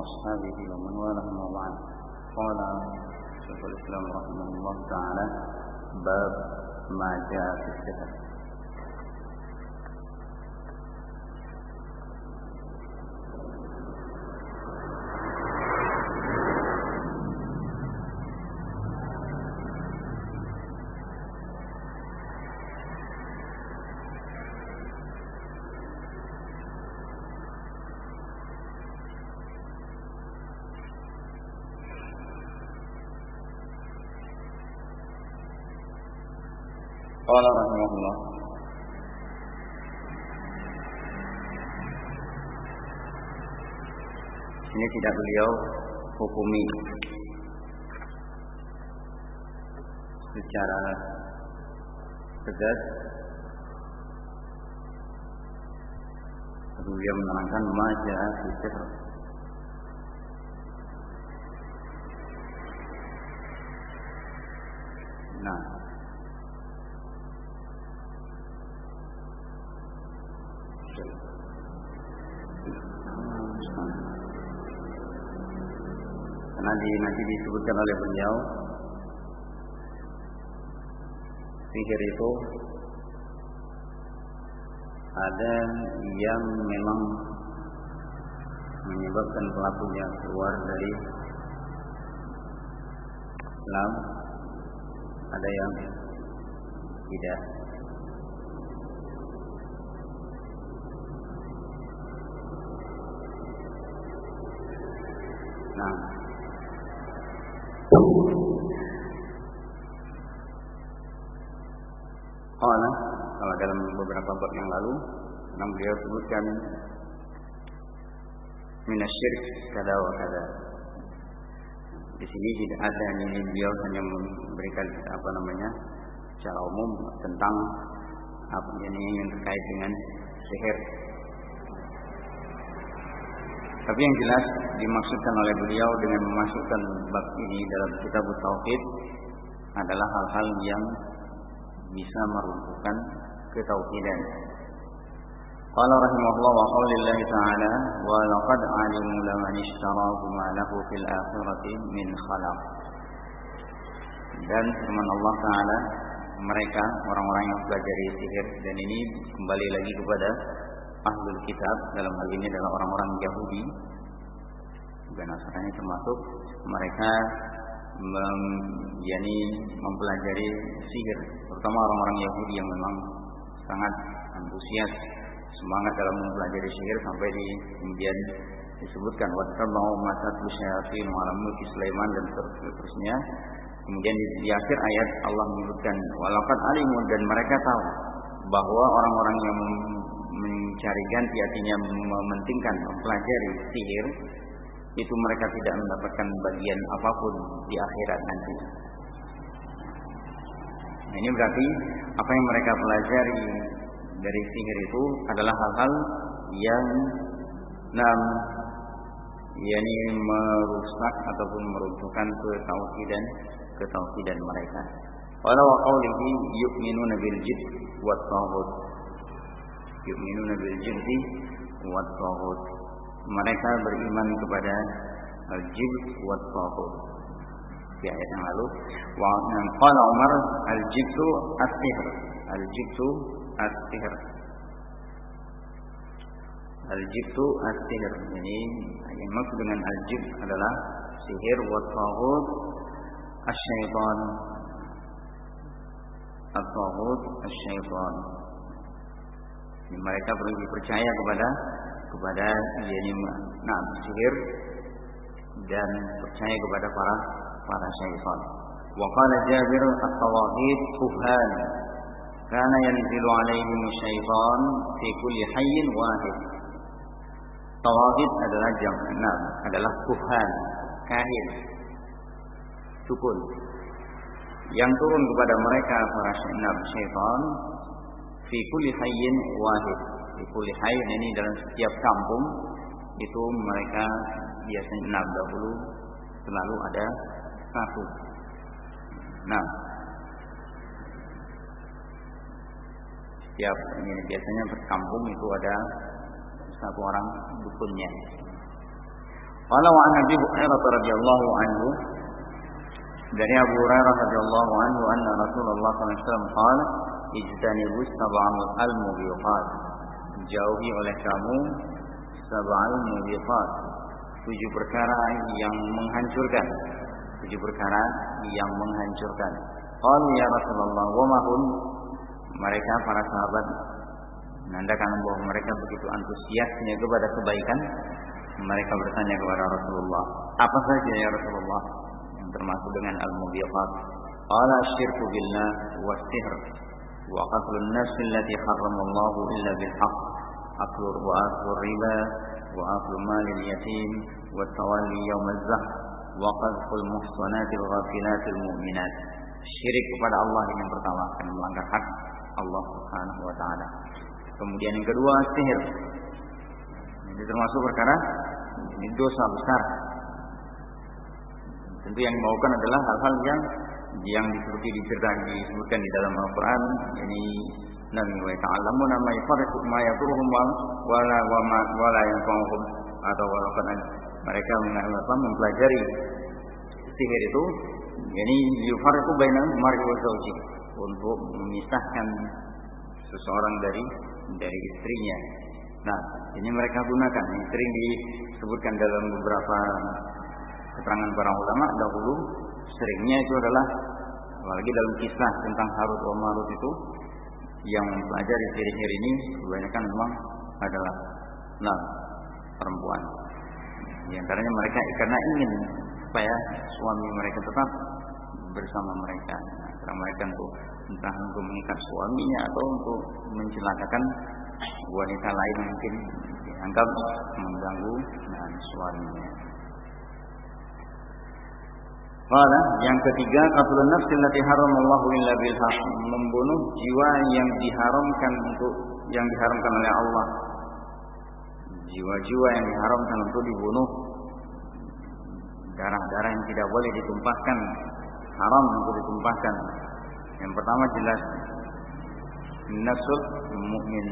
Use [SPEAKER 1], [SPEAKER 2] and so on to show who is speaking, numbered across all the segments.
[SPEAKER 1] وأصحابه ومن والاه وبعد. قال شيخ الإسلام رحمه الله تعالى باب ما جاء في السحر tidak beliau hukumi. Secara tegas beliau menerangkan majah sisir nah nanti disebutkan oleh beliau sihir itu ada yang memang menyebabkan pelakunya keluar dari Islam, ada yang tidak. Nah, Qala kalau dalam beberapa bab yang lalu yang beliau sebutkan minasyirk kada wa kada. Di sini tidak ada ini beliau hanya memberikan apa namanya secara umum tentang apa ini yang terkait dengan sihir. Tapi yang jelas dimaksudkan oleh beliau dengan memasukkan bab ini dalam kitab tauhid adalah hal-hal yang bisa meruntuhkan ketauhidan. Qala rahimahullah wa qaulillahi ta'ala wa laqad alimu laman ishtarahu ma lahu fil akhirati min khalaq. Dan firman Allah Ta'ala mereka orang-orang yang belajar sihir dan ini kembali lagi kepada ahlul kitab dalam hal ini adalah orang-orang Yahudi juga Nasrani termasuk mereka mem, yani mempelajari sihir terutama orang-orang Yahudi yang memang sangat antusias semangat dalam mempelajari sihir sampai di kemudian disebutkan wattabau masat syayatin malam mulki Sulaiman dan seterusnya kemudian di, di akhir ayat Allah menyebutkan walakat alimun dan mereka tahu bahwa orang-orang yang mencari ganti artinya mementingkan mempelajari sihir itu mereka tidak mendapatkan bagian apa pun di akhirat nanti. Nah, ini berarti apa yang mereka pelajari dari sihir itu adalah hal-hal yang nam yakni merusak ataupun meruntuhkan ketauhidan ketauhidan mereka. Wala wa qawlihi yu'minuna bil jibt wa taghut. Yu'minuna bil jibti wa taghut mereka beriman kepada al-jibt wa taghut. Di ayat yang lalu, wa qala Umar al-jibtu as-sihr. Al-jibtu as-sihr. Al-jibtu as-sihr. Ini yang maksud dengan al-jibt adalah sihir wa taghut as-syaitan. At-taghut as-syaitan. Mereka perlu percaya kepada kepada yakni nah sihir dan percaya kepada para para syaitan. Wa qala Jabir at-tawaghit kuhan kana yanzilu alaihim syaitan fi kulli hayyin wahid. Tawaghit adalah jam enam adalah kuhan, kahin, sukun yang turun kepada mereka para syaitan fi kulli hayyin wahid Ikuli hayy ini dalam setiap kampung itu mereka biasanya enam dahulu selalu ada satu. Nah, setiap ini biasanya berkampung itu ada satu orang dukunnya. Qala wa an Abi Hurairah radhiyallahu anhu dari Abu Hurairah radhiyallahu anhu anna Rasulullah sallallahu alaihi wasallam qala ijtanibu sab'al al-mubiqat jauhi oleh kamu sab'al mubiqat. Tujuh perkara yang menghancurkan. Tujuh perkara yang menghancurkan. Qalu ya Rasulullah wa mahun mereka para sahabat menandakan bahwa mereka begitu antusiasnya kepada kebaikan mereka bertanya kepada Rasulullah apa saja ya Rasulullah? Yang termasuk dengan al-mubiqat qala syirku billah wa sihr wa qatlun nafs allati harramallahu illa bil haqq aklu wa aklu riba wa aklu malil yatim wa tawalli yawm az-zah wa qadful muhsanatil ghafilatil mu'minat. Syirik kepada Allah yang pertama akan melanggar hak Allah Subhanahu wa taala. Kemudian yang kedua sihir. Ini termasuk perkara ini dosa besar. Tentu yang dimaukan adalah hal-hal yang yang seperti diceritakan disebutkan di dalam Al-Qur'an ini Nabi wa ta'alamu nama yafariqu ma yaduruhum wala wala yang yanfa'uhum atau walaupun mereka mempelajari sihir itu ini yufarriqu bainal mar'i wa zawji untuk memisahkan seseorang dari dari istrinya. Nah, ini mereka gunakan. Ini sering disebutkan dalam beberapa keterangan para ulama dahulu seringnya itu adalah apalagi dalam kisah tentang Harut wa Marut itu yang mempelajari sihir ini kebanyakan memang adalah nah perempuan. Di antaranya mereka karena ingin supaya suami mereka tetap bersama mereka. Mereka untuk entah untuk mengikat suaminya atau untuk mencelakakan wanita lain mungkin dianggap mengganggu dan suaminya. Qala yang ketiga qatlun nafsi allati haramallahu illa membunuh jiwa yang diharamkan untuk yang diharamkan oleh Allah. Jiwa-jiwa yang diharamkan untuk dibunuh darah-darah yang tidak boleh ditumpahkan haram untuk ditumpahkan. Yang pertama jelas nasul mukmin.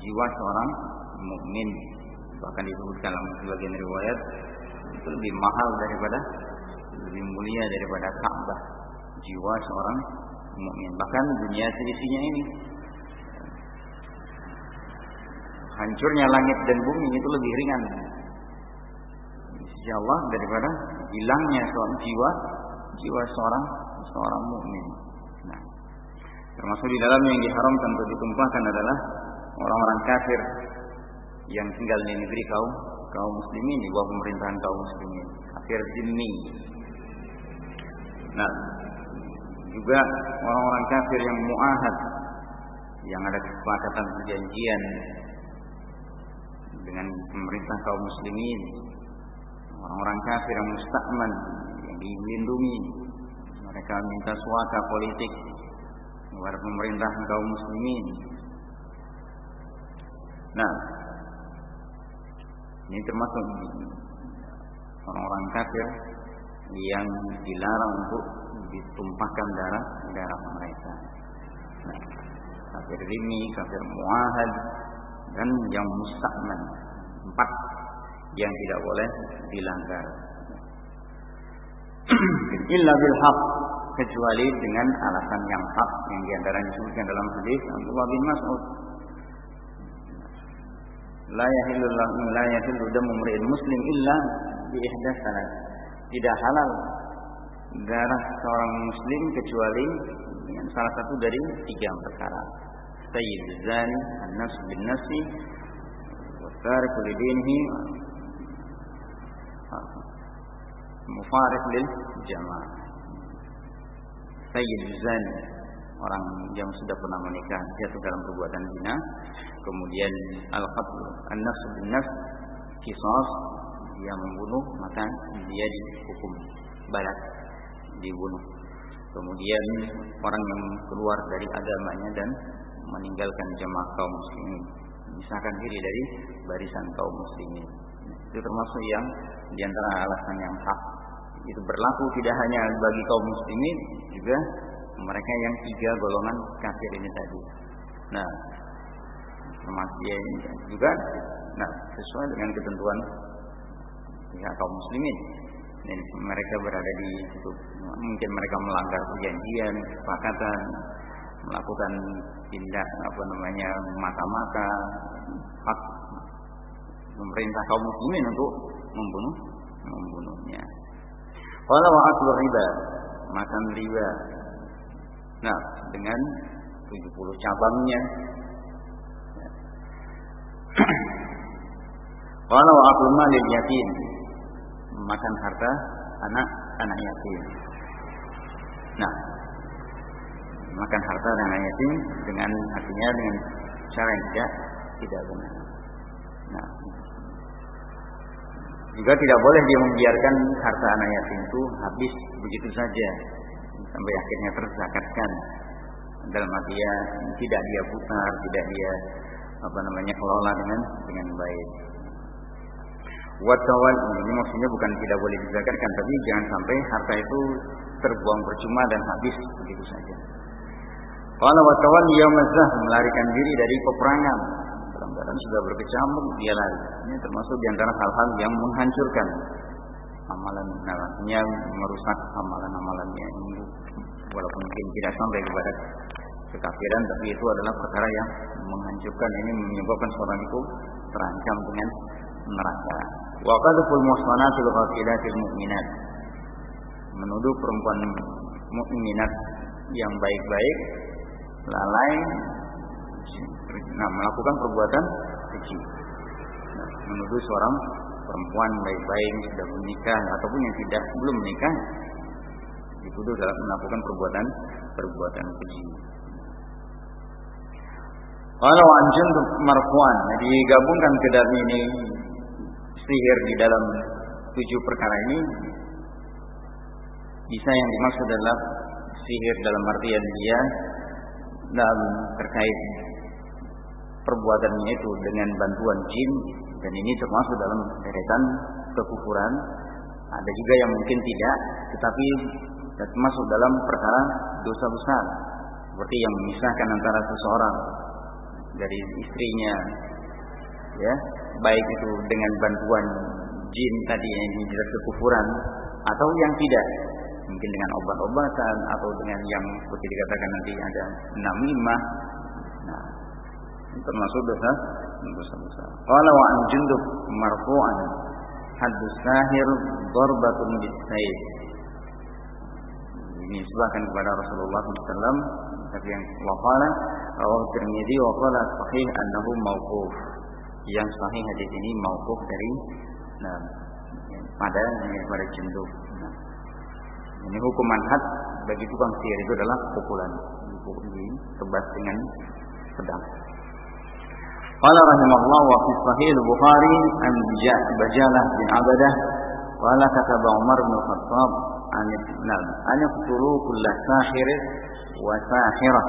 [SPEAKER 1] Jiwa seorang mukmin. Bahkan disebutkan dalam sebagian riwayat itu lebih mahal daripada lebih mulia daripada Ka'bah. Jiwa seorang mukmin. Bahkan dunia seisinya ini. Hancurnya langit dan bumi itu lebih ringan. Insya Allah daripada hilangnya seorang jiwa jiwa seorang seorang mukmin. Nah, termasuk di dalam yang diharamkan untuk ditumpahkan adalah orang-orang kafir yang tinggal di negeri kaum kaum muslimin di bawah pemerintahan kaum muslimin, kafir jinni. Nah, juga orang-orang kafir yang muahad yang ada kesepakatan perjanjian dengan pemerintah kaum muslimin orang-orang kafir yang mustakman dilindungi. Mereka minta suaka politik. Kepada pemerintah kaum muslimin. Nah ini termasuk orang-orang kafir yang dilarang untuk ditumpahkan darah darah mereka. Nah, kafir ini kafir muahad dan yang mustakman empat yang tidak boleh dilanggar. Illa bil haq kecuali dengan alasan yang hak yang di antaranya disebutkan dalam hadis Abdullah bin Mas'ud. La yahillu la yahillu damu muslim illa bi ihdas. Tidak halal darah seorang muslim kecuali dengan salah satu dari tiga perkara. Sayyid zani, an-nafs bin nafsi, wa tariku lidinihi, mufarid lil jamaah. Sayyid orang yang sudah pernah menikah jatuh dalam perbuatan zina, kemudian al-qatl an-nafs bin nafs kisos dia membunuh maka dia dihukum balas dibunuh. Kemudian orang yang keluar dari agamanya dan meninggalkan jamaah kaum muslimin, misalkan diri dari barisan kaum muslimin. Itu termasuk yang di antara alasan yang hak itu berlaku tidak hanya bagi kaum muslimin juga mereka yang tiga golongan kafir ini tadi. Nah, termasuk juga nah sesuai dengan ketentuan ya kaum muslimin dan mereka berada di situ mungkin mereka melanggar perjanjian kesepakatan melakukan tindak apa namanya mata-mata hak pemerintah kaum muslimin untuk membunuh membunuhnya. Kalau wa aklu riba, makan riba. Nah, dengan 70 cabangnya. Kalau wa aklu malil yatim, makan harta anak anak yatim. Nah, makan harta anak yatim dengan artinya dengan cara yang tidak tidak benar. Nah, juga tidak boleh dia membiarkan harta anak yatim itu habis begitu saja sampai akhirnya terzakatkan dalam artinya tidak dia putar, tidak dia apa namanya kelola dengan dengan baik. Watawal ini maksudnya bukan tidak boleh dizakatkan, tapi jangan sampai harta itu terbuang percuma dan habis begitu saja. Kalau watawal mazah melarikan diri dari peperangan keadaan sudah berkecamuk dia lari. Ini termasuk di antara hal-hal yang menghancurkan amalan narasinya merusak amalan-amalannya ini walaupun mungkin tidak sampai kepada kekafiran tapi itu adalah perkara yang menghancurkan ini menyebabkan seorang itu terancam dengan neraka. Wa qadful muhsanatil ghafilatil mu'minat. Menuduh perempuan mukminat yang baik-baik lalai nah, melakukan perbuatan keji. Nah, menuduh seorang perempuan baik-baik sudah menikah ataupun yang tidak belum menikah dituduh dalam melakukan perbuatan perbuatan keji. Kalau anjun marfuan, jadi gabungkan ke dalam ini sihir di dalam tujuh perkara ini bisa yang dimaksud adalah sihir dalam artian dia dalam terkait perbuatannya itu dengan bantuan jin dan ini termasuk dalam deretan kekufuran. Ada juga yang mungkin tidak, tetapi termasuk dalam perkara dosa besar seperti yang memisahkan antara seseorang dari istrinya ya baik itu dengan bantuan jin tadi yang jelas kekufuran atau yang tidak mungkin dengan obat-obatan atau dengan yang seperti dikatakan nanti ada namimah termasuk dosa dosa besar. Qala wa an Jundub marfu'an haddus sahir darbatun bisayf. Ini disebutkan kepada Rasulullah SAW tapi yang wafala rawah Tirmidzi wa qala sahih annahu mauquf. Yang sahih hadis ini mauquf dari nah, pada pada Jundub. Nah, ini hukuman had bagi tukang sihir itu adalah pukulan, tebas dengan pedang. Qala rahimahullah wa fi sahih Bukhari an Bajalah bin Abadah qala kataba Umar bin Khattab an Nab an yaqtulu kull sahir wa sahirah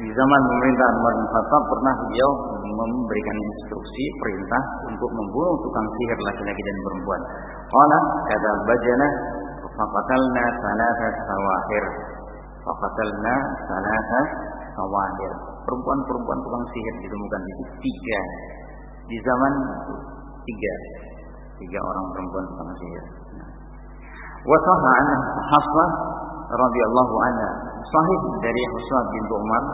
[SPEAKER 1] di zaman pemerintahan Umar bin Khattab pernah beliau memberikan instruksi perintah untuk membunuh tukang sihir laki-laki dan perempuan. Qala kata bajana faqatalna salasa sawahir. Faqatalna salasa sawahir perempuan-perempuan tukang sihir ditemukan di tiga di zaman itu tiga tiga orang perempuan tukang sihir. Wasaha anha Hafsah radhiyallahu anha sahih dari Hafsah bin Umar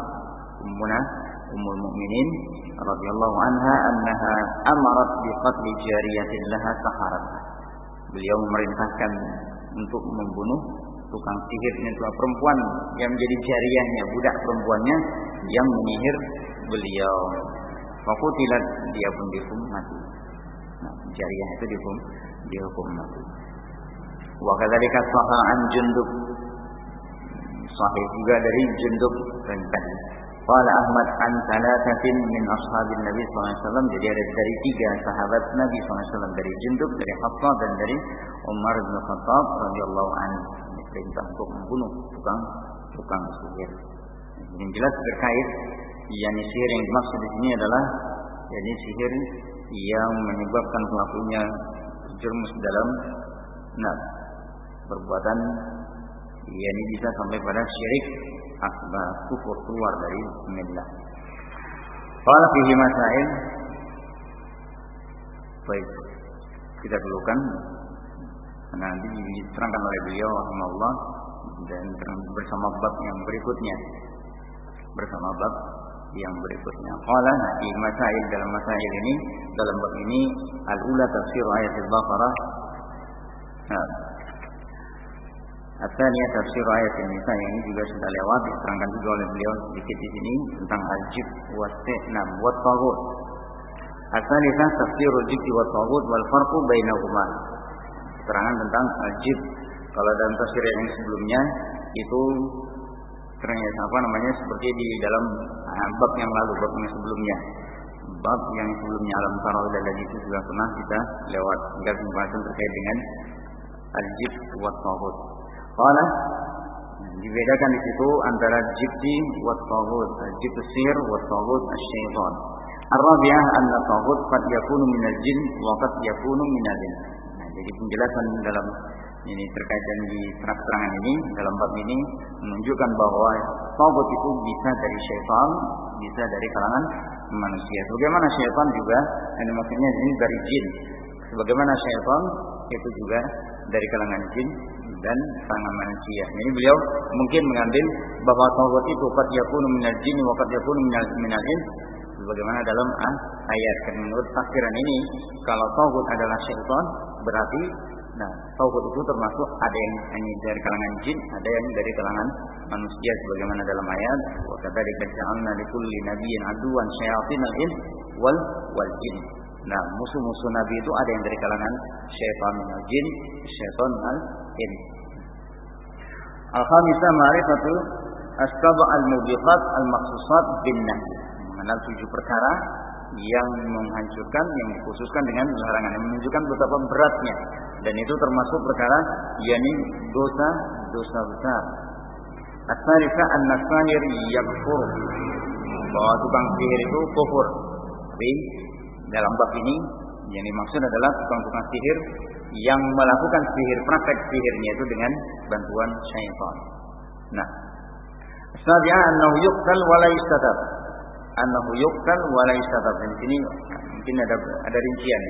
[SPEAKER 1] ummuna ummul mukminin radhiyallahu anha annaha amarat bi qatli jariyatin laha saharat. Beliau memerintahkan untuk membunuh tukang sihir ini adalah perempuan yang menjadi jariahnya, budak perempuannya yang menyihir beliau. Fakutilat dia pun dihukum mati. Nah, jariah itu dihukum dihukum mati. Wa kadzalika sahaan jundub sahih juga dari jundub dan tadi. Ahmad an thalathatin min ashabin Nabi SAW Jadi ada dari tiga sahabat Nabi SAW Dari Jundub, dari Hafsah dan dari Umar bin Khattab radhiyallahu anhu perintah untuk membunuh tukang tukang sihir. Yang jelas terkait sihir yang dimaksud di sini adalah sihir yang menyebabkan pelakunya terjerumus dalam nah perbuatan yakni bisa sampai pada syirik akbar kufur keluar dari millah. Qala fihi masail Baik. kita dulukan nanti diterangkan oleh beliau Allah dan bersama bab yang berikutnya bersama bab yang berikutnya. Qala di masail dalam masail ini dalam bab ini al-ula tafsir ayat al-Baqarah. Nah, Asalnya tafsir ayat Nisa yang ini juga sudah lewat diterangkan juga oleh beliau sedikit di sini tentang al-jib wa nam wa taghut. Asalnya tafsir al-jib wa taghut wal farqu bainahuma. Keterangan tentang al-jib. Kalau dalam tafsir yang sebelumnya itu ternyata apa namanya seperti di dalam uh, bab yang lalu, bab yang sebelumnya. Bab yang sebelumnya alam dan lagi itu juga pernah kita lewat hingga pembahasan terkait dengan al-jib wa. Qala dibedakan di situ antara jibti wa taghut, jibtu sir wa taghut asy-syaitan. Ar-rabi'ah anna taghut qad yakunu minal jin wa qad yakunu minal ins. Jadi penjelasan dalam ini terkait dengan di terang-terangan ini dalam bab ini menunjukkan bahwa taghut itu bisa dari syaitan, bisa dari kalangan manusia. Bagaimana syaitan juga, ini maksudnya ini dari jin. Sebagaimana syaitan itu juga dari kalangan jin dan tangan manusia. Ini beliau mungkin mengambil bahwa taubat itu qad yakunu minal jin wa qad yakunu minal minal sebagaimana dalam ayat. Dan menurut tafsiran ini kalau taubat adalah syaitan berarti nah taubat itu termasuk ada yang ini dari kalangan jin, ada yang dari kalangan manusia sebagaimana dalam ayat wa kadzalika ja'alna likulli nabiyyin aduwan syayatinal ins wal wal jin. Nah, musuh-musuh Nabi itu ada yang dari kalangan syaitan jin, syaitan al-in. Al-khamisah ma'rifatu asbab al-mubiqat al-maksusat bin nahi. Mengenal tujuh perkara yang menghancurkan, yang dikhususkan dengan larangan, yang menunjukkan betapa beratnya. Dan itu termasuk perkara yakni dosa dosa besar. As-salisa an-nasahir yakfur. Bahwa tukang sihir itu kufur. Tapi dalam bab ini yang dimaksud adalah tukang-tukang sihir yang melakukan sihir praktek sihirnya itu dengan bantuan syaitan. Nah, Sabi'ah annahu yuqtal wa. Annahu yuqtal wa la yustatab. Dan sini mungkin ada ada rincian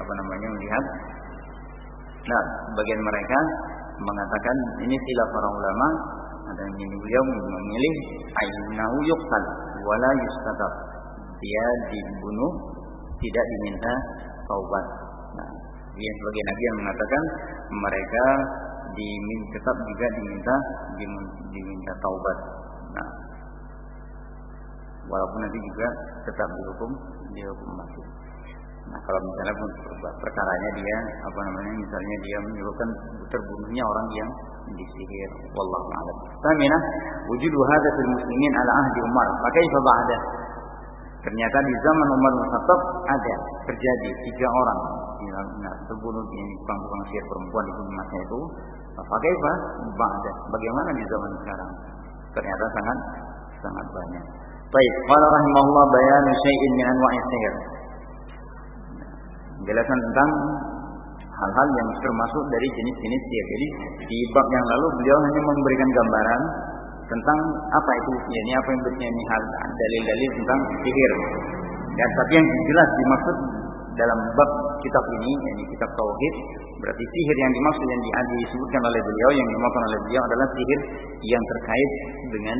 [SPEAKER 1] apa namanya melihat. Nah, bagian mereka mengatakan ini silap para ulama ada yang beliau memilih ainahu yuqtal wa la. Dia dibunuh tidak diminta taubat. Nah, yang sebagai nabi yang mengatakan mereka diminta tetap juga diminta diminta taubat. Nah, walaupun nanti juga tetap dihukum dihukum mati. Nah, kalau misalnya perkaranya dia apa namanya misalnya dia menyebabkan terbunuhnya orang yang disihir wallahu a'lam. Tamina wujudu hadza fil muslimin ala ahdi Umar. Maka itu ba'da Ternyata di zaman Umar bin Khattab ada terjadi tiga orang nah, terbunuh di tukang-tukang sihir perempuan di masa itu. Bagaimana? Ba'da. Bagaimana di zaman sekarang? Ternyata sangat sangat banyak. Baik, qala rahimahullah bayan syai'in min anwa'i sihir. Jelasan tentang hal-hal yang termasuk dari jenis-jenis sihir. Jadi di bab yang lalu beliau hanya memberikan gambaran tentang apa itu ya ini apa yang berarti ini hal dalil-dalil tentang sihir. Dan tapi yang jelas dimaksud dalam bab kitab ini, ini kitab tauhid, berarti sihir yang dimaksud yang disebutkan oleh beliau, yang dimaksud oleh beliau adalah sihir yang terkait dengan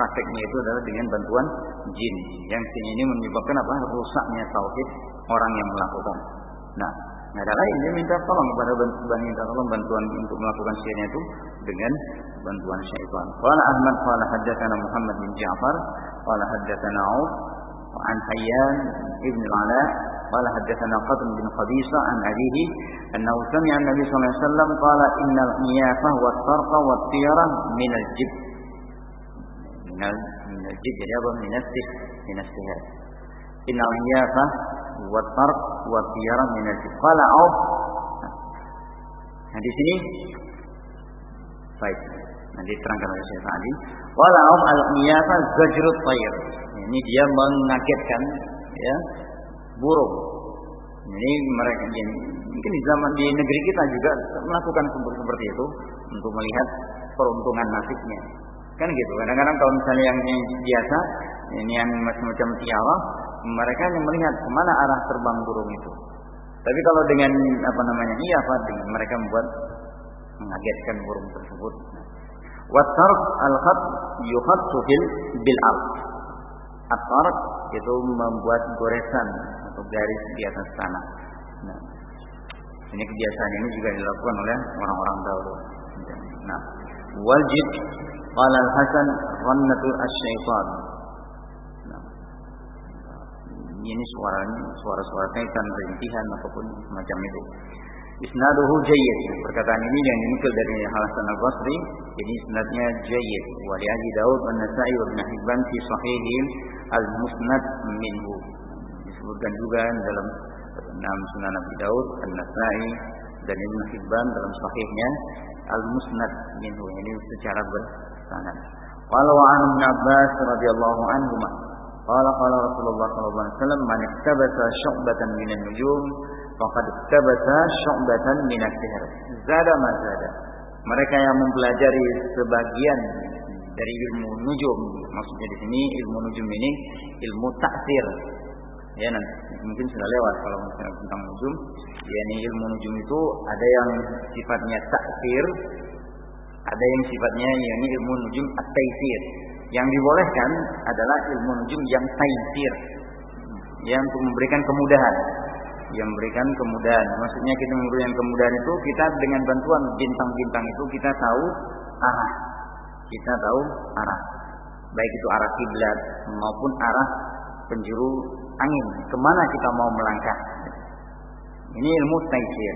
[SPEAKER 1] prakteknya itu adalah dengan bantuan jin. Yang ini menyebabkan apa? Rusaknya tauhid orang yang melakukan. Nah, Nah, ada lain dia minta tolong kepada bantuan minta tolong bantuan untuk melakukan sihirnya itu dengan bantuan syaitan. Qala Ahmad qala haddatsana Muhammad bin Ja'far qala haddatsana Auf an Hayyan ibn al-Ala قال حدثنا قطن بن قبيصة عن أبيه أنه سمع النبي صلى الله عليه وسلم قال إن القيافة والطرق والطيرة من الجب من الجب يعني من السحر من السحر إن القيافة wa tark wa tiyara min Qala Auf Nah di sini baik nanti terangkan oleh Syekh Sa'di. Qala Auf al-qiyasa zajrut tayr. Ini dia mengagetkan ya burung. Ini mereka ini, mungkin di zaman di negeri kita juga melakukan seperti itu untuk melihat peruntungan nasibnya. Kan gitu. Kadang-kadang kalau misalnya yang biasa ini yang macam-macam tiara mereka hanya melihat ke mana arah terbang burung itu. Tapi kalau dengan apa namanya iya dengan mereka membuat mengagetkan burung tersebut. Wasar al-khat yuhattu fil bil ard. Asar itu membuat goresan atau garis di atas tanah. Nah, ini kebiasaan ini juga dilakukan oleh orang-orang dahulu. Nah, wajib qala al-Hasan rannatu asy-syaitan. Nah, ini suaranya suara-suara setan rintihan ataupun semacam itu. Isnaduhu jayyid. Perkataan ini yang dinukil dari Hasan al-Basri, jadi isnadnya jayyid. Wa li Abi Daud wa Nasa'i wa Ibn Hibban fi sahihim al-musnad minhu. Disebutkan juga dalam enam Sunan Abi Daud, An-Nasa'i dan Ibn Hibban dalam sahihnya al-musnad minhu. Ini secara bersanad. Qala wa an Abbas radhiyallahu anhu Qala qala Rasulullah sallallahu alaihi wasallam man iktabasa syu'batan minan nujum faqad iktabasa syu'batan minas sihr. Zada ma zada. Mereka yang mempelajari sebagian dari ilmu nujum, maksudnya di sini ilmu nujum ini ilmu taksir. Ya nanti mungkin sudah lewat kalau misalnya tentang nujum, yakni ilmu nujum itu ada yang sifatnya taksir, ada yang sifatnya yakni ilmu nujum at-taisir. Yang dibolehkan adalah ilmu nujum yang taisir, yang memberikan kemudahan yang memberikan kemudahan. Maksudnya kita memberikan kemudahan itu kita dengan bantuan bintang-bintang itu kita tahu arah. Kita tahu arah. Baik itu arah kiblat maupun arah penjuru angin. Ke mana kita mau melangkah. Ini ilmu taisir.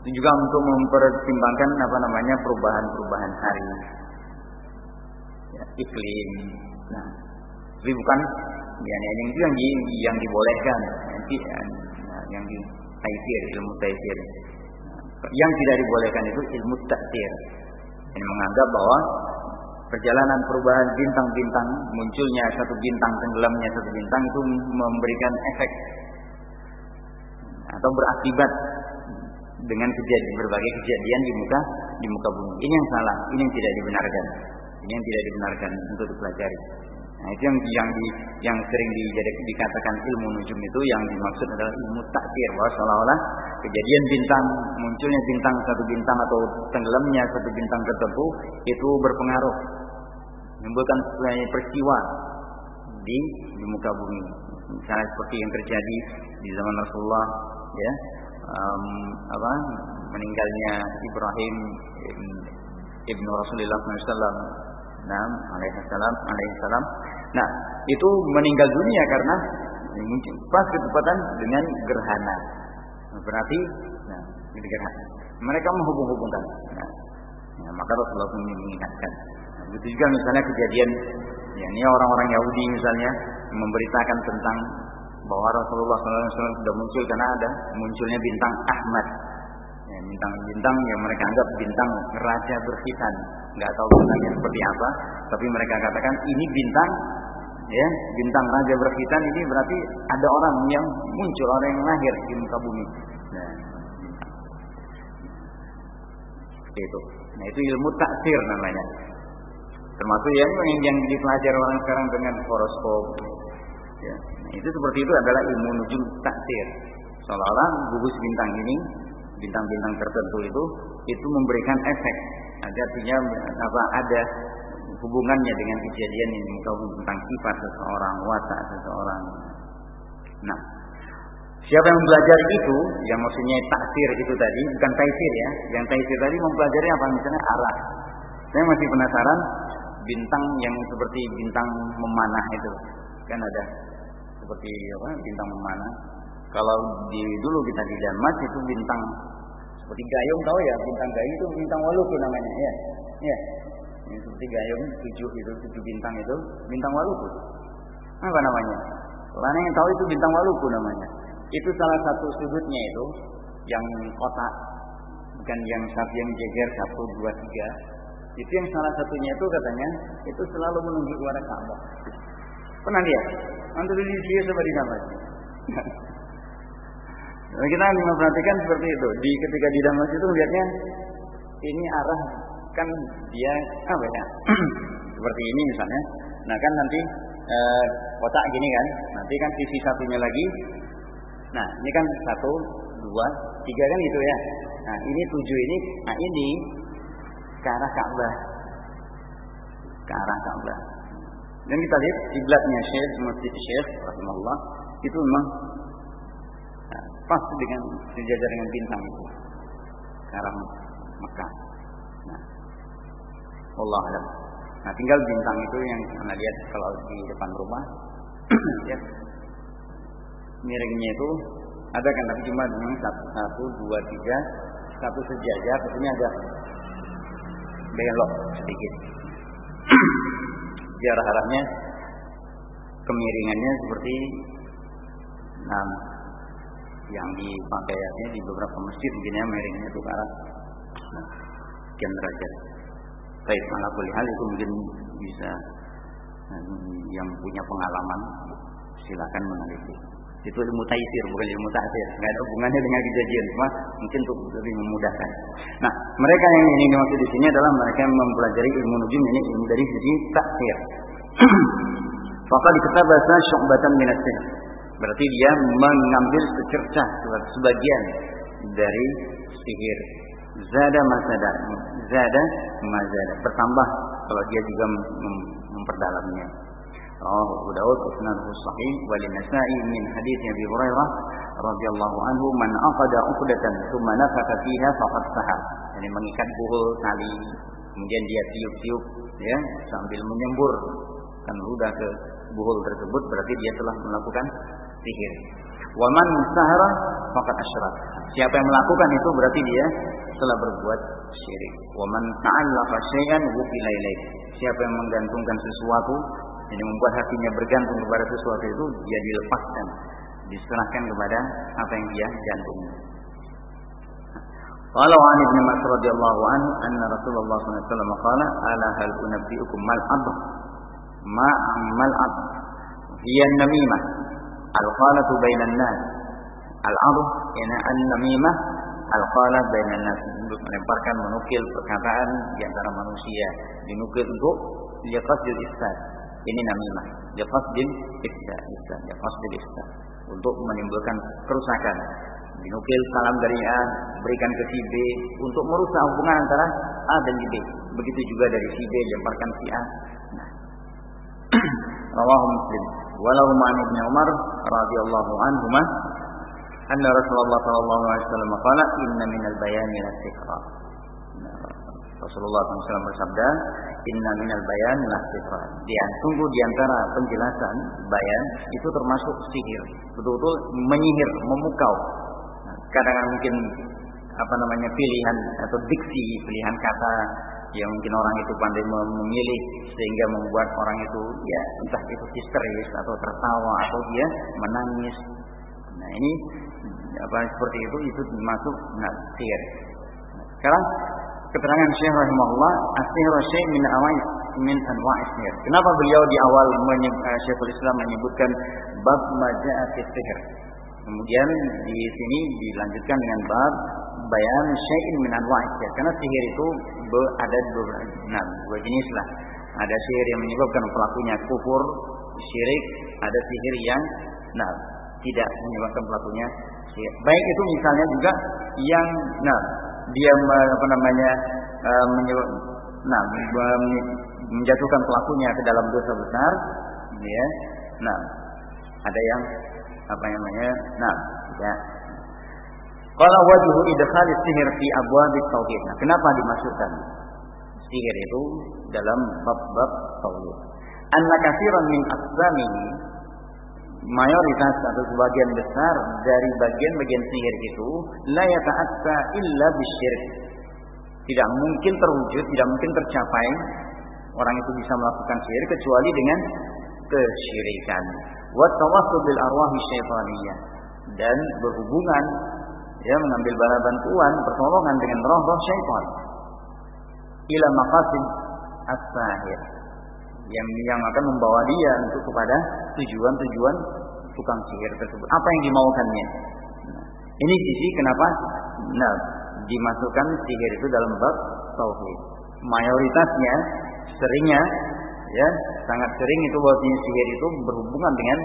[SPEAKER 1] Itu juga untuk mempertimbangkan apa namanya perubahan-perubahan hari. Ya, iklim. Nah, tapi bukan ya, yang itu yang, di, yang dibolehkan nanti nah, yang di taifir ilmu taifir yang tidak dibolehkan itu ilmu takdir yang menganggap bahwa perjalanan perubahan bintang-bintang munculnya satu bintang tenggelamnya satu bintang itu memberikan efek atau berakibat dengan kejadian berbagai kejadian di muka di muka bumi. Ini yang salah ini yang tidak dibenarkan. Ini yang tidak dibenarkan untuk dipelajari. Nah, itu yang yang di, yang sering dijadi, dikatakan ilmu nujum itu yang dimaksud adalah ilmu takdir bahwa seolah-olah kejadian bintang munculnya bintang satu bintang atau tenggelamnya satu bintang tertentu itu berpengaruh menimbulkan peristiwa di di muka bumi. Misalnya seperti yang terjadi di zaman Rasulullah ya um, apa meninggalnya Ibrahim ibnu Rasulullah SAW Nah, alaihissalam, alaihissalam. Nah, itu meninggal dunia karena mungkin pas ketepatan dengan gerhana. Berarti, nah, ini gerhana. Mereka menghubung-hubungkan. Nah, nah, maka Rasulullah pun mengingatkan. Nah, begitu juga misalnya kejadian, ya ini orang-orang Yahudi misalnya memberitakan tentang bahwa Rasulullah SAW sudah muncul karena ada munculnya bintang Ahmad bintang-bintang yang mereka anggap bintang raja berkhitan. Nggak tahu bintangnya seperti apa, tapi mereka katakan ini bintang ya bintang raja berkhitan ini berarti ada orang yang muncul orang yang lahir di muka bumi. Nah, itu. Nah itu ilmu taksir namanya. Termasuk yang yang dipelajari orang sekarang dengan horoskop. Ya. Itu seperti itu adalah ilmu nujum taksir. Seolah-olah gugus bintang ini bintang-bintang tertentu itu itu memberikan efek artinya apa ada hubungannya dengan kejadian yang mengetahui tentang sifat seseorang, watak seseorang. Nah, siapa yang belajar itu, yang maksudnya taksir itu tadi, bukan taisir ya. Yang taisir tadi mempelajari apa misalnya arah. Saya masih penasaran bintang yang seperti bintang memanah itu. Kan ada seperti apa? Bintang memanah. Kalau di dulu kita di Denmark itu bintang seperti gayung tahu ya, bintang gayung itu bintang waluku namanya ya. Ya. Ini seperti gayung tujuh itu tujuh bintang itu bintang waluku. Apa namanya? Karena yang tahu itu bintang waluku namanya. Itu salah satu sudutnya itu yang kotak bukan yang satu yang jejer satu dua tiga itu yang salah satunya itu katanya itu selalu menunjuk kepada Ka'bah. Pernah lihat? Antum di sini coba di kamar. Nah, kita memperhatikan seperti itu. Di ketika di Damas itu lihatnya ini arah kan dia apa ya? seperti ini misalnya. Nah kan nanti e, kotak gini kan. Nanti kan sisi satunya lagi Nah, ini kan satu, dua, tiga kan gitu ya. Nah, ini tujuh ini, nah ini ke arah Ka'bah. Ke arah Ka'bah. Dan kita lihat kiblatnya Syekh Masjid Syekh rahimahullah itu memang nah, pas dengan sejajar dengan bintang itu ke arah Mekah. Nah, Allah alam. Nah, tinggal bintang itu yang anda lihat kalau di depan rumah, ya, miringnya itu ada kan tapi cuma memang satu, satu dua tiga satu sejajar ini ada belok sedikit biar arahnya kemiringannya seperti nah, yang dipakai di beberapa masjid mungkin ya miringnya itu ke arah nah, sekian derajat. Baik malah hal itu mungkin bisa yang punya pengalaman silakan meneliti itu ilmu taisir bukan ilmu taisir nggak ada hubungannya dengan kejadian cuma mungkin untuk lebih memudahkan. Nah mereka yang ini dimaksud di sini adalah mereka yang mempelajari ilmu nujum ini ilmu dari sisi taksir Fakal diketahui bahasa syu'batan minasir berarti dia mengambil secercah sebagian dari sihir. Zada mazada zada mazada. Bertambah kalau dia juga memperdalamnya رواه أبو داود إسناده الصحيح وللنسائي من حديث أبي هريرة رضي الله عنه من أخذ عقدة ثم نفخ فيها فقد سحر يعني mengikat buhul tali kemudian dia tiup-tiup ya sambil menyembur kan ludah ke buhul tersebut berarti dia telah melakukan sihir. Waman sahara fakat asyrak. Siapa yang melakukan itu berarti dia telah berbuat syirik. Waman ta'allaqa syai'an wukila Siapa yang menggantungkan sesuatu ini membuat hatinya bergantung kepada sesuatu itu dia dilepaskan, diserahkan kepada apa yang dia gantungi. Qala wa Ibn Mas'ud radhiyallahu anhu anna Rasulullah sallallahu alaihi wasallam qala ala hal unabbiukum mal ab ma mal ab hiya namimah. Al qalatu bainan nas. Al ab ina an namimah al qalat bainan nas. Untuk melemparkan menukil perkataan di antara manusia. Dinukil untuk liqasdil istat ini namimah. Liqasdin ifsa, ifsa, liqasdin ifsa. Untuk menimbulkan kerusakan. Dinukil salam dari A, berikan ke si B untuk merusak hubungan antara A dan B. Begitu juga dari si B lemparkan si A. Nah. Rawahu Muslim. Walau ma'an Ibn Umar radhiyallahu anhuma anna Rasulullah sallallahu alaihi wasallam qala inna minal bayani la sikra. Rasulullah SAW bersabda, Inna minal bayan lah Dia sungguh di antara penjelasan bayan itu termasuk sihir. Betul-betul menyihir, memukau. Kadang-kadang mungkin apa namanya pilihan atau diksi pilihan kata yang mungkin orang itu pandai memilih sehingga membuat orang itu ya entah itu histeris atau tertawa atau dia menangis. Nah ini apa seperti itu itu masuk sihir. Sekarang keterangan Syekh rahimahullah as-sihr syai' min awai min sihr. Kenapa beliau di awal uh, Syekhul Islam menyebutkan bab maja'at sihr. Kemudian di sini dilanjutkan dengan bab bayan syai'in min anwa'i sihr. Karena sihir itu ada dua, nah, dua jenis lah. Ada sihir yang menyebabkan pelakunya kufur, syirik, ada sihir yang nah tidak menyebabkan pelakunya sihir. Baik itu misalnya juga yang nah dia apa namanya uh, nah menjatuhkan pelakunya ke dalam dosa besar ya. Nah ada yang apa namanya nah ya. Kalau wajib idkhal sihir fi abwab tauhid. Nah kenapa dimasukkan sihir itu dalam bab-bab tauhid? Anna katsiran min aqsamihi mayoritas atau sebagian besar dari bagian-bagian sihir itu la yata'atta illa bisyirk. Tidak mungkin terwujud, tidak mungkin tercapai orang itu bisa melakukan sihir kecuali dengan kesyirikan. Wa tawassul bil arwah syaitaniyah dan berhubungan ya mengambil bala bantuan pertolongan dengan roh-roh syaitan ila maqasid as-sahir yang yang akan membawa dia untuk kepada tujuan-tujuan tukang sihir tersebut. Apa yang dimaukannya? Nah, ini sisi kenapa nah dimasukkan sihir itu dalam bab tauhid. Mayoritasnya seringnya ya sangat sering itu bahwa sihir itu berhubungan dengan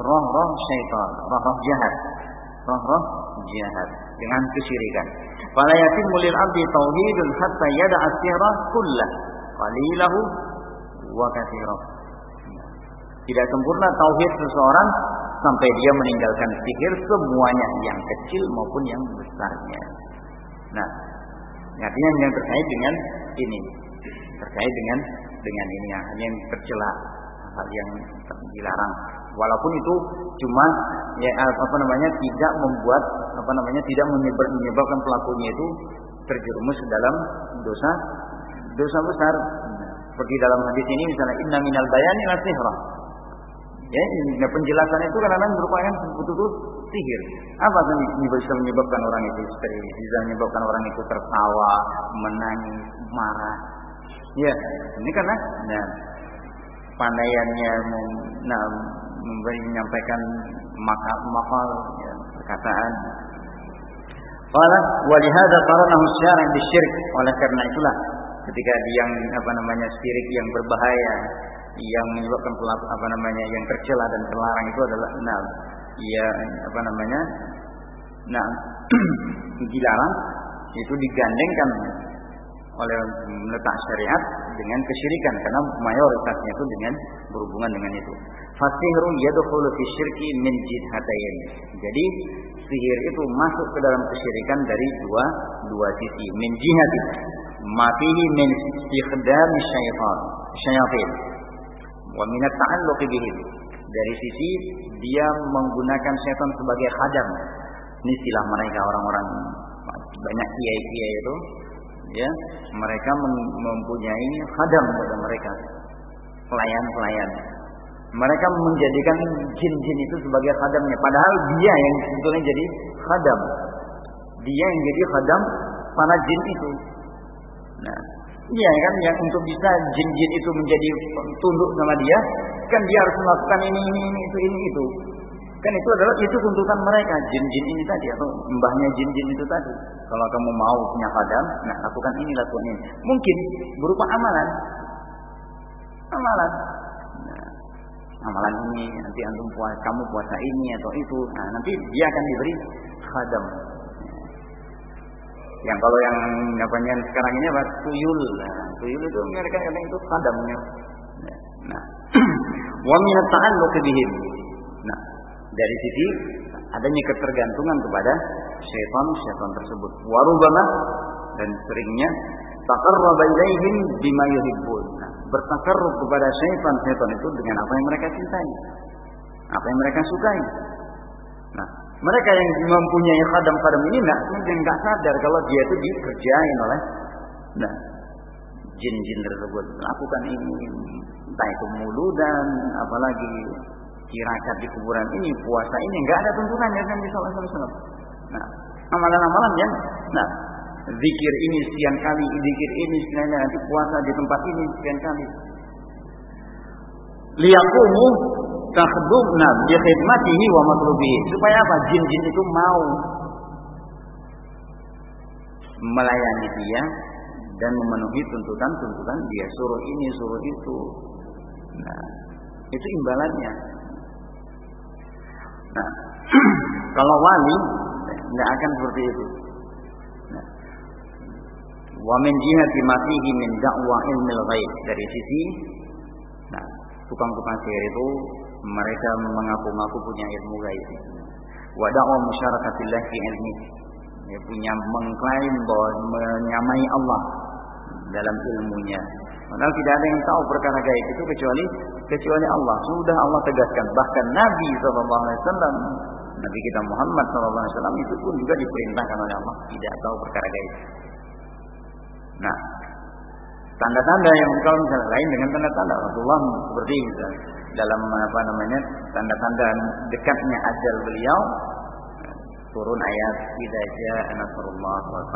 [SPEAKER 1] roh-roh syaitan, roh-roh jahat. roh-roh jahat dengan kesyirikan. Fala yatimmu lil abdi tauhidun hatta yada'a sihra kullah qalilahu wa katsirahu. Tidak sempurna tauhid seseorang sampai dia meninggalkan sihir semuanya yang kecil maupun yang besarnya. Nah, artinya yang terkait dengan ini, terkait dengan dengan ini yang yang tercela, hal yang dilarang. Walaupun itu cuma ya apa namanya tidak membuat apa namanya tidak menyebabkan pelakunya itu terjerumus dalam dosa dosa besar. Seperti dalam hadis ini misalnya inna minal bayani la sihra. Ya, nah penjelasan itu karena merupakan betul-betul sihir. Apa yang bisa menyebabkan orang itu steril, bisa menyebabkan orang itu tertawa, menangis, marah. Ya, ini karena nah, pandaiannya nah, memberi menyampaikan makal makal ya, perkataan. Qala wa lihadza qaranahu syar'a bisyirk. Oleh karena itulah ketika yang apa namanya syirik yang berbahaya yang menyebabkan apa namanya yang tercela dan terlarang itu adalah nah ya apa namanya nah dilarang itu digandengkan oleh meletak syariat dengan kesyirikan karena mayoritasnya itu dengan berhubungan dengan itu. Fasihru yadkhulu fi syirki min jihatayn. Jadi sihir itu masuk ke dalam kesyirikan dari dua dua sisi. Min jihati ma fihi min istikhdam syaitan. Syayatin. Wa min. Dari sisi dia menggunakan setan sebagai khadam. Ini istilah mereka orang-orang banyak kiai-kiai itu ya mereka mempunyai khadam pada mereka pelayan-pelayan mereka menjadikan jin-jin itu sebagai khadamnya padahal dia yang sebetulnya jadi khadam dia yang jadi khadam para jin itu nah iya kan yang untuk bisa jin-jin itu menjadi tunduk sama dia kan dia harus melakukan ini ini ini itu ini itu Kan itu adalah itu tuntutan mereka, jin-jin ini tadi atau mbahnya jin-jin itu tadi. Kalau kamu mau punya padam, nah lakukan ini, lakukan ini. Mungkin berupa amalan. Amalan. Nah, amalan ini nanti antum puasa, kamu puasa ini atau itu. Nah, nanti dia akan diberi khadam. Yang kalau yang namanya sekarang ini apa? Tuyul. Nah, tuyul itu mereka kadang itu khadamnya. Nah, wa min at-ta'alluq bihim. Nah, dari sisi adanya ketergantungan kepada syaitan syaitan tersebut warubama dan seringnya taqarraba ilaihim bima yuhibbun nah, bertakarrub kepada syaitan syaitan itu dengan apa yang mereka cintai apa yang mereka sukai nah mereka yang mempunyai khadam-khadam ini mungkin nggak sadar kalau dia itu dikerjain oleh nah jin-jin tersebut lakukan ini entah itu dan apalagi tirakat di kuburan ini, puasa ini nggak ada tuntunannya kan di Alaihi Wasallam. Nah, amalan-amalan yang, nah, zikir ini sekian kali, zikir ini sekian nanti puasa di tempat ini sekian kali. Liyakumu takhdumna bi khidmatihi wa matlubihi. Supaya apa? Jin-jin itu mau melayani dia dan memenuhi tuntutan-tuntutan dia suruh ini suruh itu. Nah, itu imbalannya. Nah, kalau wali nggak akan seperti itu. Nah, wa min jihati matihi min da'wa ilmil ghaib dari sisi nah tukang-tukang sihir itu mereka mengaku-ngaku punya ilmu gaib. Wa da'wa musyarakatillahi fi ilmi. Ya, punya mengklaim bahwa menyamai Allah dalam ilmunya. Padahal tidak ada yang tahu perkara gaib itu kecuali kecuali Allah. Sudah Allah tegaskan. Bahkan Nabi SAW, Nabi kita Muhammad SAW itu pun juga diperintahkan oleh Allah tidak tahu perkara gaib. Nah, tanda-tanda yang kalau misalnya lain dengan tanda-tanda Rasulullah seperti misalnya dalam apa namanya tanda-tanda dekatnya ajal beliau turun ayat aja nasrullah wal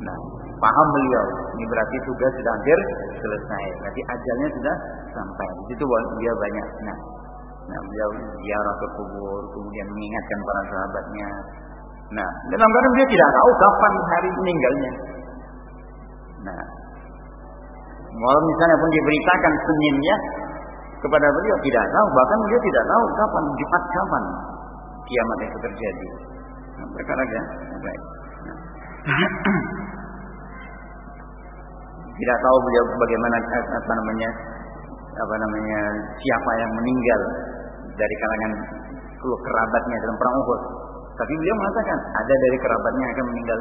[SPEAKER 1] Nah, paham beliau. Ini berarti tugas sudah hampir selesai. Berarti ajalnya sudah sampai. Di situ dia banyak. Nah, nah beliau ziarah ke kubur, kemudian mengingatkan para sahabatnya. Nah, dalam keadaan dia tidak tahu kapan hari meninggalnya. Nah, walau misalnya pun diberitakan Seninnya kepada beliau tidak tahu, bahkan dia tidak tahu kapan Jumat kapan. kiamat itu terjadi. Nah, perkara ya, baik. Nah. Tidak tahu beliau bagaimana apa namanya apa namanya siapa yang meninggal dari kalangan kerabatnya dalam perang Uhud. Tapi beliau mengatakan ada dari kerabatnya yang akan meninggal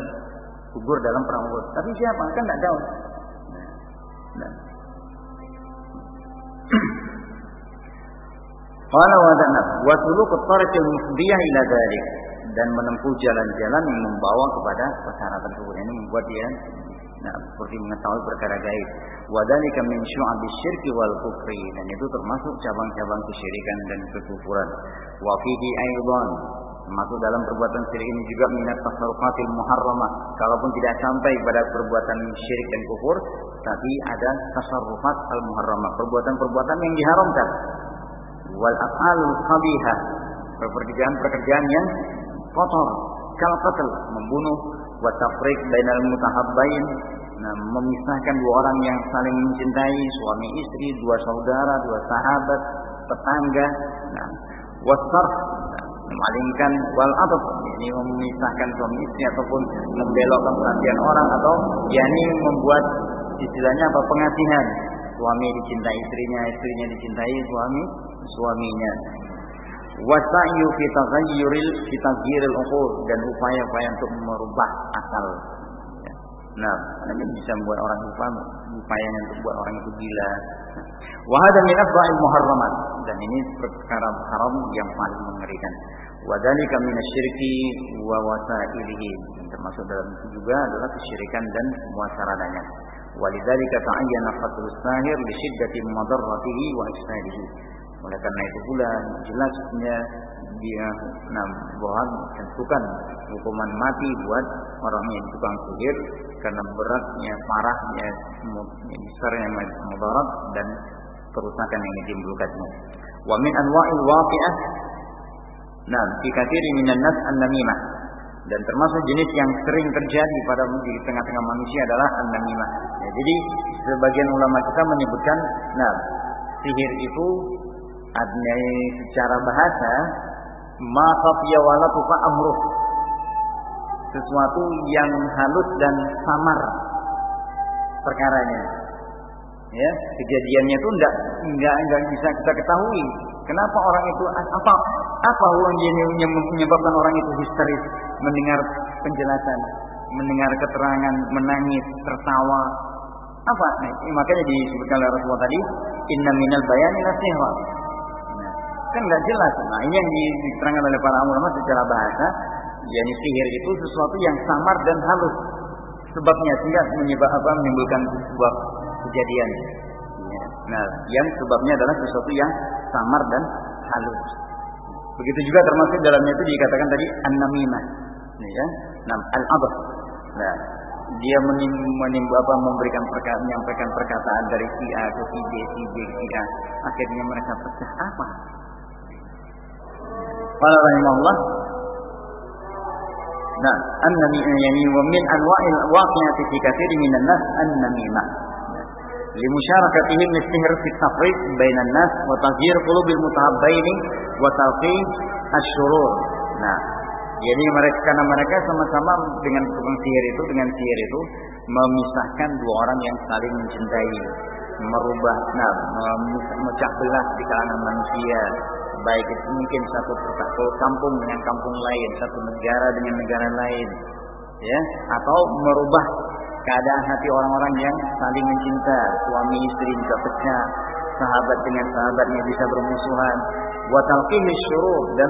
[SPEAKER 1] gugur dalam perang Uhud. Tapi siapa? Kan tidak tahu. Nah. Qala wa dana wa suluk ila dzalik dan menempuh jalan-jalan yang membawa kepada perkara tersebut. Ini membuat dia nah, seperti mengetahui perkara gaib. Wadalika min syu'abi syirki wal kufri dan itu termasuk cabang-cabang kesyirikan dan kekufuran. Wa fihi aidan termasuk dalam perbuatan syirik ini juga minat tasarrufatil muharramah. Kalaupun tidak sampai pada perbuatan syirik dan kufur, tapi ada tasarrufat al muharramah, perbuatan-perbuatan yang diharamkan. Wal af'alul khabihah, pekerjaan-pekerjaan yang kotor, kal qatl, membunuh, wa tafriq bainal mutahabbain, nah, memisahkan dua orang yang saling mencintai, suami istri, dua saudara, dua sahabat, tetangga, nah, wasarf, memalingkan wal adab, ini memisahkan suami istri ataupun membelokkan perhatian orang atau yakni membuat istilahnya apa? Pengasihan. Suami dicintai istrinya, istrinya dicintai suami suaminya wasa'yu fi taghayyuril fi taghyiril uqul dan upaya-upaya untuk merubah akal. Nah, ini bisa membuat orang lupa, upaya untuk membuat orang itu gila. Wa hadha min afdha'il muharramat dan ini perkara haram yang paling mengerikan. Wa dzalika min asyirki wa wasailihi. Termasuk dalam itu juga adalah kesyirikan dan semua sarananya. Walidzalika ta'ayyana fatul sahir li syiddati madarratihi wa ifsadihi. Oleh karena itu pula jelasnya dia nah, bahwa tentukan hukuman mati buat orang yang tukang sihir karena beratnya parahnya besarnya mudarat dan kerusakan yang ditimbulkannya. Wa min anwa'il waqi'ah Nah, fi katsiri minan nas an-namimah. Dan termasuk jenis yang sering terjadi pada di tengah-tengah manusia adalah an-namimah. Ya, jadi sebagian ulama kita menyebutkan, nah, sihir itu Artinya secara bahasa ma wala tufa amruh. Sesuatu yang halus dan samar perkaranya. Ya, kejadiannya itu enggak enggak enggak bisa kita ketahui. Kenapa orang itu apa apa yang menyebabkan orang itu histeris mendengar penjelasan, mendengar keterangan, menangis, tertawa. Apa? Nah, makanya disebutkan oleh Rasulullah tadi, inna minal bayani nasihwa Kan nggak jelas. Nah ini yang diterangkan oleh para ulama secara bahasa, yakni sihir itu sesuatu yang samar dan halus. Sebabnya sehingga menyebab apa menimbulkan sebuah kejadian. Ya. Nah, yang sebabnya adalah sesuatu yang samar dan halus. Begitu juga termasuk dalamnya itu dikatakan tadi an-namimah. Ya, nam al-abah. Nah, dia menimbul apa memberikan perkataan menyampaikan perkataan dari si A ke si B, si B ke si A. Akhirnya mereka pecah apa? Qala rahimahullah Nah, an-namimah yani wa min anwa'il waqi'ati fi katsiri minan nas an-namimah. لمشاركتهم السحر في التفريق بين الناس وتغيير قلوب المتحبين وتلقين الشرور. Nah, jadi mereka karena mereka sama-sama dengan tukang sihir itu dengan sihir itu memisahkan dua orang yang saling mencintai, merubah, nah, memecah belah di kalangan manusia, baik itu mungkin satu kampung dengan kampung lain, satu negara dengan negara lain, ya, atau merubah keadaan hati orang-orang yang saling mencinta, suami istri juga pecah, sahabat dengan sahabatnya bisa bermusuhan, wa talqihi syurur dan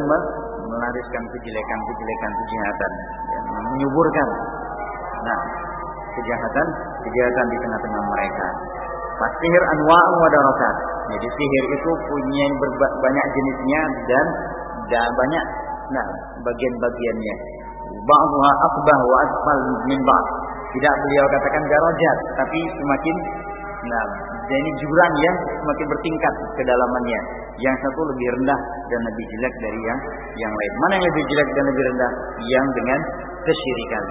[SPEAKER 1] melariskan kejelekan-kejelekan kejahatan, ya, menyuburkan. Nah, kejahatan, kejahatan di tengah-tengah mereka. Fasihir anwa'u wa darakat. Jadi sihir itu punya banyak jenisnya dan dan banyak nah bagian-bagiannya. Ba'dha akbah wa asfal min ba'd. Tidak beliau katakan darajat, tapi semakin nah jadi jurang yang semakin bertingkat kedalamannya. Yang satu lebih rendah dan lebih jelek dari yang yang lain. Mana yang lebih jelek dan lebih rendah? Yang dengan kesyirikan,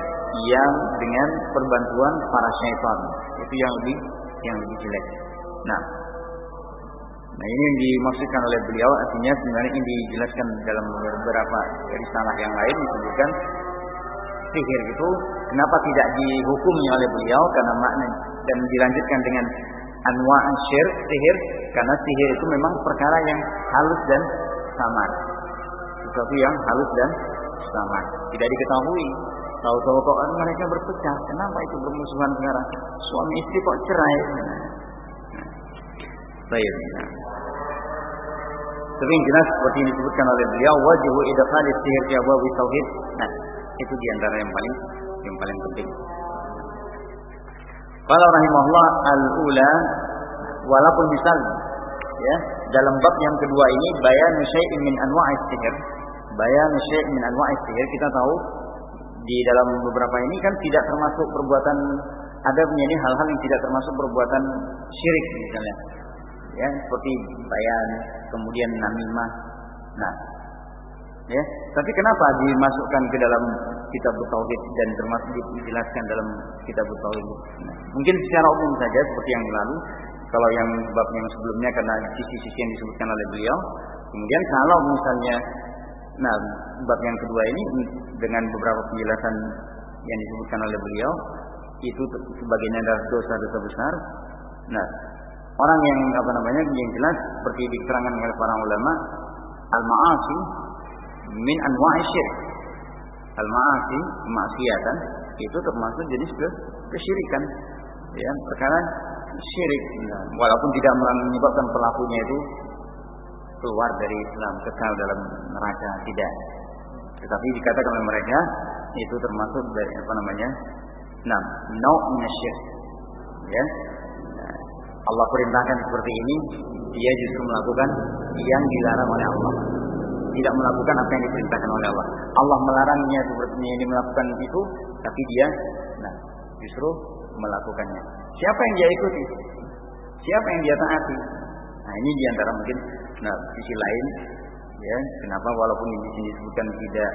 [SPEAKER 1] yang dengan perbantuan para syaitan. Itu yang lebih yang lebih jelek. Nah, Nah ini yang dimaksudkan oleh beliau artinya sebenarnya ini dijelaskan dalam beberapa risalah yang lain disebutkan sihir itu kenapa tidak dihukumi oleh beliau karena makna dan dilanjutkan dengan anwa syir sihir karena sihir itu memang perkara yang halus dan samar. Sesuatu yang halus dan samar. Tidak diketahui. Tahu-tahu mereka berpecah. Kenapa itu bermusuhan sekarang? Suami istri kok cerai nah. tapi yang jelas seperti yang disebutkan oleh beliau wajib idkhal sihir fi abwab tauhid. Nah itu di antara yang paling yang paling penting. Qala rahimahullah al-ula walaupun misal ya dalam bab yang kedua ini bayan syai'in min anwa'is sihir bayan syai'in min anwa'is sihir kita tahu di dalam beberapa ini kan tidak termasuk perbuatan ada menjadi hal-hal yang tidak termasuk perbuatan syirik misalnya ya seperti bayan kemudian namimah. Nah ya tapi kenapa dimasukkan ke dalam kitab tauhid dan termasuk dijelaskan dalam kitab tauhid? Nah, mungkin secara umum saja seperti yang lalu kalau yang bab yang sebelumnya karena sisi-sisi yang disebutkan oleh beliau. Kemudian kalau misalnya nah bab yang kedua ini dengan beberapa penjelasan yang disebutkan oleh beliau itu sebagiannya adalah dosa-dosa besar. Nah orang yang apa namanya yang jelas seperti diterangkan oleh para ulama al-ma'asi min anwa'i syirk. Al-ma'asi, kemaksiatan itu termasuk jenis kesyirikan. Ya, perkara syirik. Ya, walaupun tidak menyebabkan pelakunya itu keluar dari Islam, kekal dalam neraka tidak. Tetapi dikatakan oleh mereka itu termasuk dari apa namanya? Nah, no syirik. Ya. Allah perintahkan seperti ini, dia justru melakukan yang dilarang oleh Allah tidak melakukan apa yang diperintahkan oleh Allah. Allah melarangnya seperti ini melakukan itu, tapi dia nah, justru melakukannya. Siapa yang dia ikuti? Siapa yang dia taati? Nah ini di antara mungkin nah sisi lain ya kenapa walaupun di sini disebutkan tidak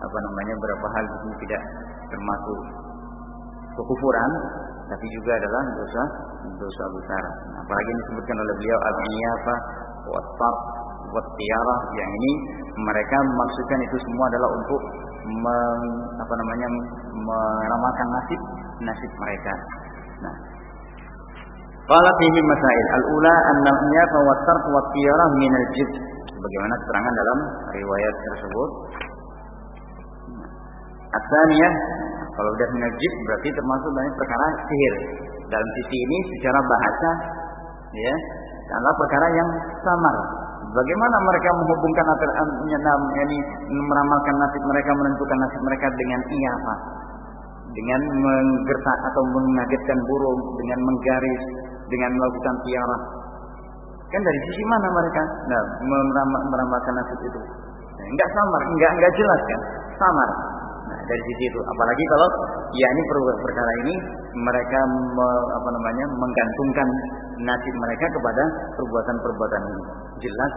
[SPEAKER 1] apa namanya berapa hal di sini tidak termasuk kekufuran tapi juga adalah dosa dosa besar. Nah, apalagi disebutkan oleh beliau al-niyafa wa tiara yang ini mereka maksudkan itu semua adalah untuk meng, apa namanya meramalkan nasib nasib mereka. Nah, Qala fihi masail. Al-ula annahnya fa tark wa tiyarah min al-jid. Sebagaimana keterangan dalam riwayat tersebut. Atsaniyah kalau sudah min al-jid berarti termasuk dari perkara sihir. Dalam sisi ini secara bahasa ya adalah perkara yang samar Bagaimana mereka menghubungkan yani meramalkan nasib mereka, menentukan nasib mereka dengan iya apa? Dengan menggertak atau mengagetkan burung, dengan menggaris, dengan melakukan tiara. Kan dari sisi mana mereka nah, meramalkan nasib itu? Nah, enggak samar, enggak enggak jelas kan? Samar. Dari sisi itu. Apalagi kalau ya ini perkara ini mereka me, apa namanya menggantungkan nasib mereka kepada perbuatan-perbuatan ini. Jelas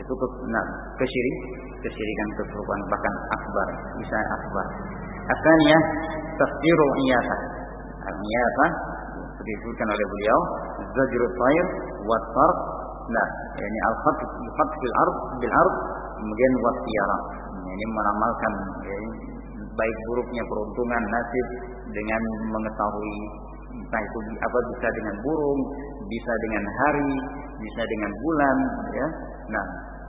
[SPEAKER 1] itu ke, nah, kesyirik, kesyirikan kesurupan bahkan akbar, bisa akbar. Asalnya tafsirul iyasa. Al-iyasa disebutkan oleh beliau zajrul tayr wa nah ini al-khat al fil ard bil ard kemudian wa tiara ini meramalkan ya, baik buruknya peruntungan nasib dengan mengetahui entah itu apa bisa dengan burung, bisa dengan hari, bisa dengan bulan, ya. Nah,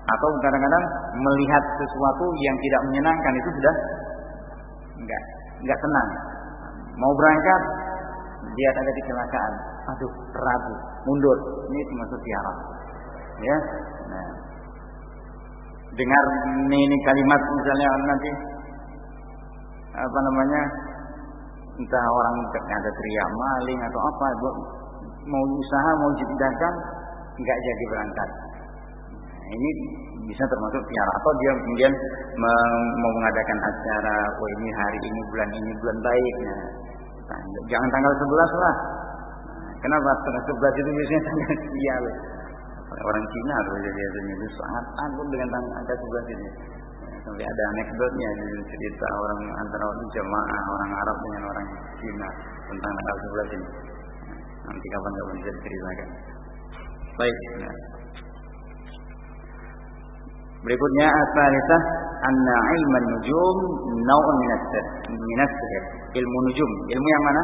[SPEAKER 1] atau kadang-kadang melihat sesuatu yang tidak menyenangkan itu sudah enggak enggak tenang. Mau berangkat lihat ada kecelakaan, aduh ragu, mundur. Ini termasuk tiara. Ya. Nah, dengar ini, ini kalimat misalnya nanti apa namanya entah orang ada teriak maling atau apa mau usaha mau jadi dagang nggak jadi berangkat. Nah, ini bisa termasuk tiara. Atau dia kemudian mau mengadakan acara oh ini hari ini bulan ini bulan baik. Nah, jangan tanggal 11 lah. Nah, kenapa? Tanggal 11 itu biasanya tanggal sial. Orang Cina tuh biasanya itu sangat takut dengan tanggal 11 ini sampai ada anekdotnya cerita orang antara orang jemaah orang Arab dengan orang Cina tentang tanggal 11 ini. Nanti kapan-kapan bisa diceritakan. Baik. Ya. Berikutnya asalisah anna ilman nujum naw'un minas sihir. Ilmu nujum, ilmu yang mana?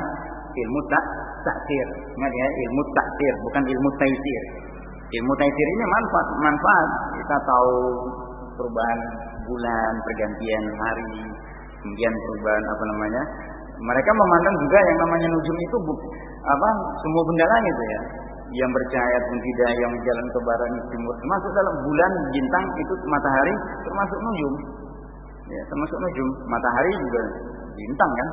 [SPEAKER 1] Ilmu tak taksir. Ingat ya, ilmu taksir bukan ilmu taisir. Ilmu taisir ini manfaat, manfaat. Kita tahu perubahan bulan, pergantian hari, kemudian perubahan apa namanya? Mereka memandang juga yang namanya nujum itu apa semua benda langit ya yang bercahaya pun tidak, yang jalan ke barat timur, termasuk dalam bulan, bintang itu matahari, termasuk nujum. Ya, termasuk nujum. Matahari juga bintang kan,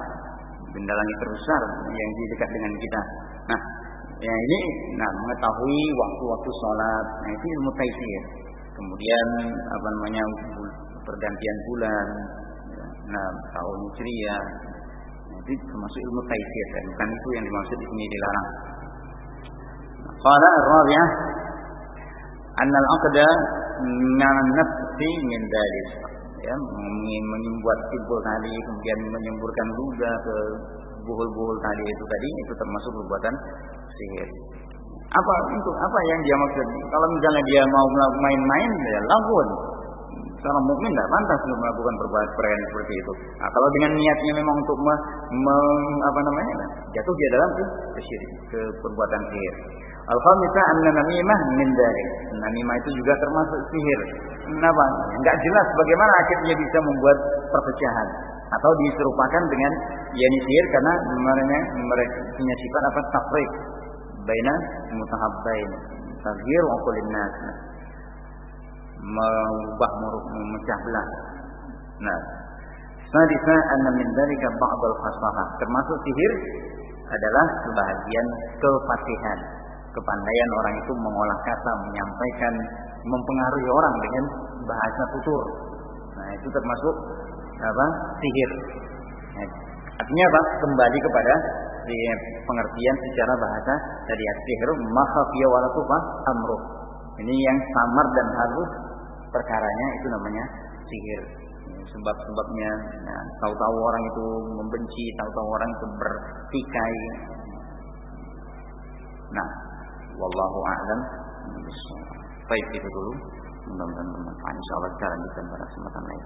[SPEAKER 1] benda langit terbesar yang di dekat dengan kita. Nah, ya ini, nah mengetahui waktu-waktu sholat, nah itu ilmu taisir. Kemudian apa namanya pergantian bulan, ya, nah tahun hijriah, itu termasuk ilmu taisir dan bukan itu yang dimaksud di sini dilarang. Qala ar-rabi'ah anna al-aqda nafsi min dalik. Ya, membuat timbul tadi kemudian menyemburkan ludah ke buhul-buhul tadi itu tadi itu termasuk perbuatan sihir. Apa untuk apa yang dia maksud? Kalau misalnya dia mau main-main ya lagun. Seorang mukmin tidak pantas untuk melakukan perbuatan seperti itu. Nah, kalau dengan niatnya memang untuk me, me, apa namanya jatuh dia dalam ke, ke ke perbuatan sihir. Al-khamisah anna namimah min dalik. Namimah itu juga termasuk sihir. Kenapa? Enggak jelas bagaimana akhirnya bisa membuat perpecahan atau diserupakan dengan yani sihir karena mereka mereka punya sifat apa tafriq baina mutahabbain taghyir uqulin nas mengubah memecah belah nah Sadisa anna min dalika ba'd al-khasahah termasuk sihir adalah sebahagian kefasihan kepandaian orang itu mengolah kata, menyampaikan, mempengaruhi orang dengan bahasa tutur. Nah, itu termasuk apa? sihir. Nah, artinya apa? Kembali kepada pengertian secara bahasa dari sihir makhafiyya wala amruh. Ini yang samar dan halus perkaranya itu namanya sihir. Sebab-sebabnya, nah, tahu-tahu orang itu membenci, tahu-tahu orang itu bertikai. Nah, wallahu a'lam baik itu dulu mudah-mudahan bermanfaat insyaallah sekarang kita pada lain